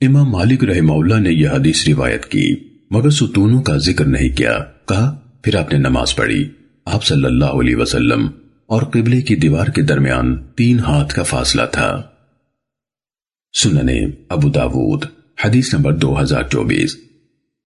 امام مالک رحمہ اللہ نے یہ حدیث روایت کی، مگر ستونوں کا ذکر نہیں کیا۔ کہا، پھر آپ نے نماز پڑھی۔ آپ صلی اللہ علیہ وسلم اور قبلے کی دیوار کے درمیان تین ہاتھ کا فاصلہ تھا۔ سننے، ابو داود، حدیث نمبر دو ہزار چوبیس۔